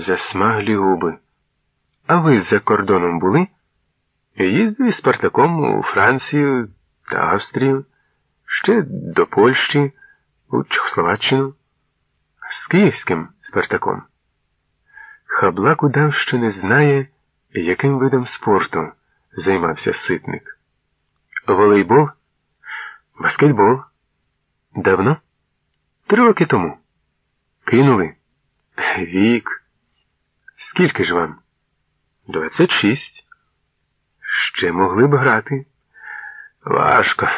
засмаглі губи. А ви за кордоном були? Їздив із Спартаком у Францію та Австрію, ще до Польщі, у Чехословаччину. З київським Спартаком. Хаблак удав, що не знає, яким видом спорту займався ситник. Волейбол? Баскетбол? Давно? Три роки тому. Кинули. Вік. Скільки ж вам? Двадцять шість. Ще могли б грати. Важко.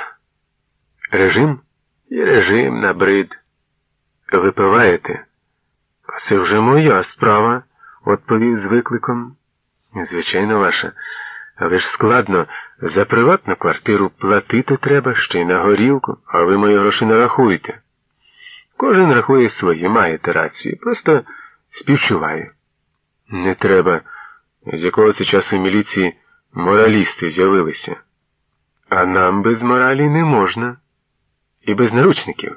Режим і режим набрид. Випиваєте? Це вже моя справа, відповів з викликом. Звичайно, ваша. Але ж складно, за приватну квартиру платити треба ще й на горілку, а ви мої гроші не рахуєте. Кожен рахує свої, маєте рацію, просто співчуває. Не треба, з якого це часу в міліції моралісти з'явилися. А нам без моралі не можна. І без наручників.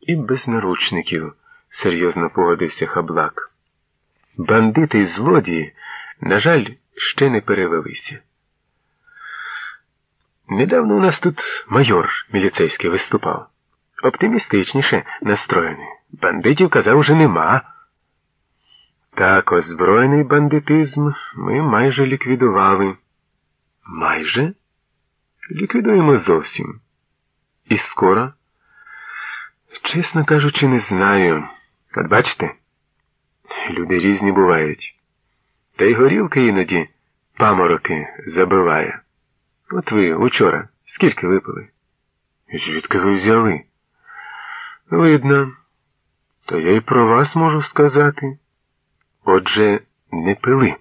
І без наручників, серйозно погодився хаблак. Бандити й злодії, на жаль, ще не перевелися. Недавно у нас тут майор міліцейський виступав. Оптимістичніше настроєний. Бандитів казав уже нема. Так, озброєний бандитизм ми майже ліквідували. Майже? Ліквідуємо зовсім. І скоро? Чесно кажучи, не знаю. От бачите, люди різні бувають. Та й горілка іноді памороки забиває. От ви учора скільки випили? Звідки ви взяли? Видно, то я й про вас можу сказати. Отже, не пили.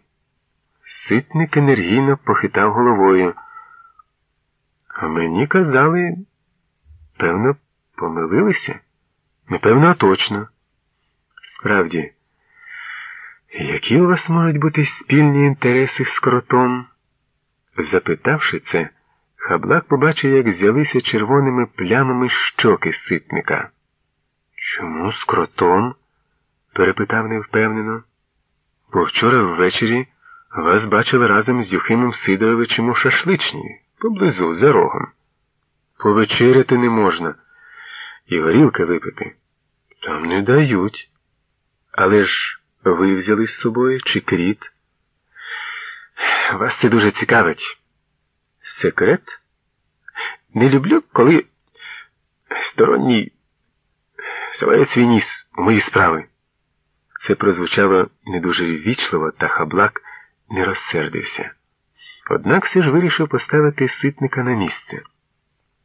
Ситник енергійно похитав головою. А мені казали, певно, помилилися? Непевно, а точно. Справді, які у вас можуть бути спільні інтереси з кротом? Запитавши це, хаблак побачив, як з'явилися червоними плямами щоки ситника. Чому з кротом? перепитав невпевнено. Бо вчора ввечері вас бачили разом з Юхимом Сидоровичем у шашличні, поблизу, за рогом. Повечеряти не можна, і горілки випити. Там не дають. Але ж ви взяли з собою чи кріт? Вас це дуже цікавить. Секрет? Не люблю, коли сторонній соває свій ніс у мої справи. Це прозвучало не дуже ввічливо, та хаблак не розсердився. Однак все ж вирішив поставити ситника на місце.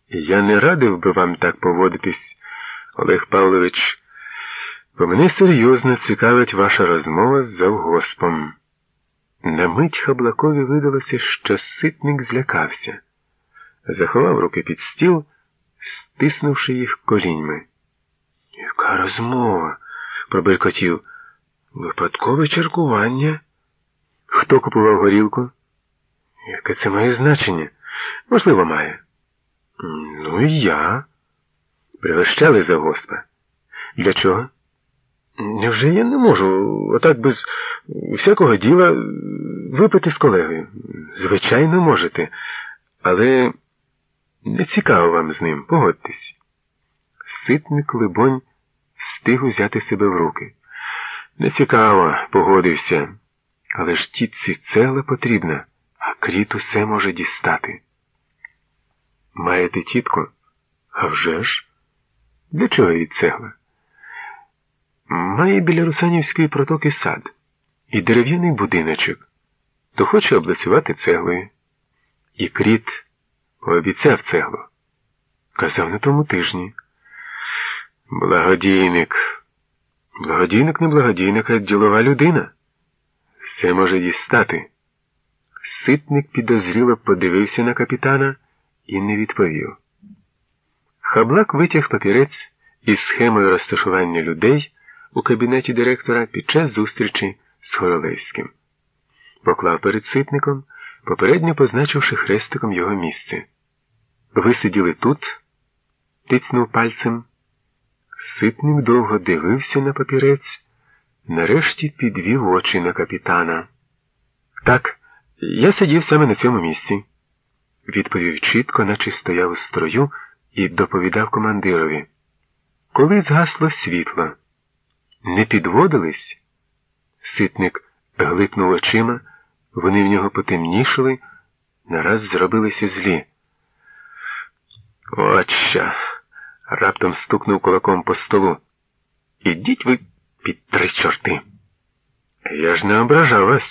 Я не радив би вам так поводитись, Олег Павлович, бо мене серйозно цікавить ваша розмова з завгоспом. На мить Хаблакові видалося, що ситник злякався, заховав руки під стіл, стиснувши їх коліньми. Яка розмова? пробелькотів. Випадкове чаркування. Хто купував горілку? Яке це має значення? Можливо, має. Ну і я. Пригощали за госпа. Для чого? Невже я не можу отак без всякого діла випити з колегою? Звичайно, можете, але не цікаво вам з ним, погодьтесь. Ситник, либонь, встиг узяти себе в руки. Не цікаво, погодився, але ж тітці цела потрібна, а кріт усе може дістати. Маєте тітку? А вже ж? Для чого їй цегла? Має біля Русанівської протоки сад і дерев'яний будиночок, то хоче облицювати цеглою. І кріт пообіцяв цеглу. Казав на тому тижні. Благодійник. Благодійник не благодійник, а ділова людина. Все може дістати. Ситник підозріло подивився на капітана і не відповів. Хаблак витяг папірець із схемою розташування людей у кабінеті директора під час зустрічі з Хоролевським. Поклав перед ситником, попередньо позначивши хрестиком його місце. Ви сиділи тут, тицнув пальцем. Ситник довго дивився на папірець, нарешті підвів очі на капітана. Так, я сидів саме на цьому місці, відповів чітко, наче стояв у строю, і доповідав командирові. Коли згасло світло, не підводились? Ситник глипнув очима, вони в нього потемнішали, нараз зробилися злі. От що! Раптом стукнув кулаком по столу. Ідіть ви під три чорти. Я ж не ображав вас.